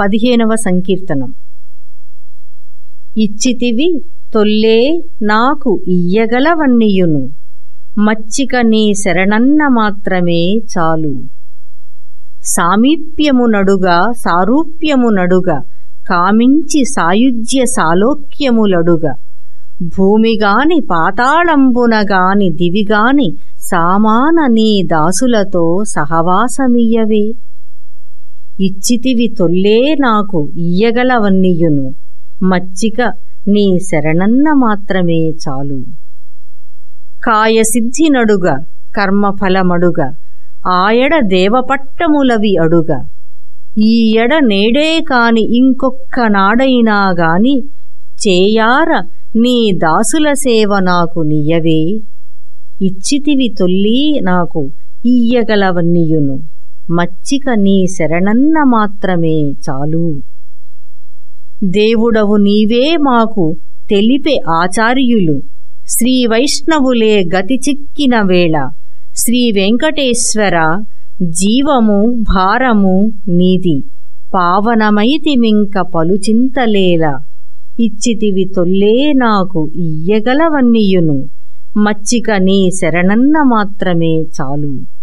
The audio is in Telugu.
పదిహేనవ సంకీర్తనం. ఇచ్చితివి తొల్లే నాకు ఇయ్యగలవన్నీయును. మచ్చిక నీ శరణన్న మాత్రమే చాలు. సామీప్యము నడుగా సారూప్యము నడుగా కామించి సాయుజ్య సాలోక్యములడుగా భూమిగాని పాతాళంబునగాని దివిగాని సామాన నీ దాసులతో సహవాసమియ్యవే. ఇచ్చితివి తొల్లే నాకు ఇయ్యగలవన్నీయును. మచ్చిక నీ శరణన్న మాత్రమే చాలు. కాయసిద్ధినడుగ కర్మఫలమడుగ ఆయడ దేవపట్టములవి అడుగ. ఈయడ నేడే కాని ఇంకొక్క నాడైనా గాని చేయార నీ దాసుల సేవ నాకు నియ్యవే ఇచ్చితివి తొల్లి నాకు ఇయ్యగలవన్నీయును. మచ్చిక నీ శరణన్న మాత్రమే చాలు. దేవుడవు నీవే మాకు తెలిపే ఆచార్యులు. శ్రీ వైష్ణవులే గతి చిక్కిన వేళ. శ్రీ వెంకటేశ్వర జీవము భారము నీది. పావనమైతిమింక పలుచింతలేల ఇచ్చితివి తొల్లే నాకు ఇయ్యగలవన్నీయును. మచ్చిక నీ శరణన్న మాత్రమే చాలు.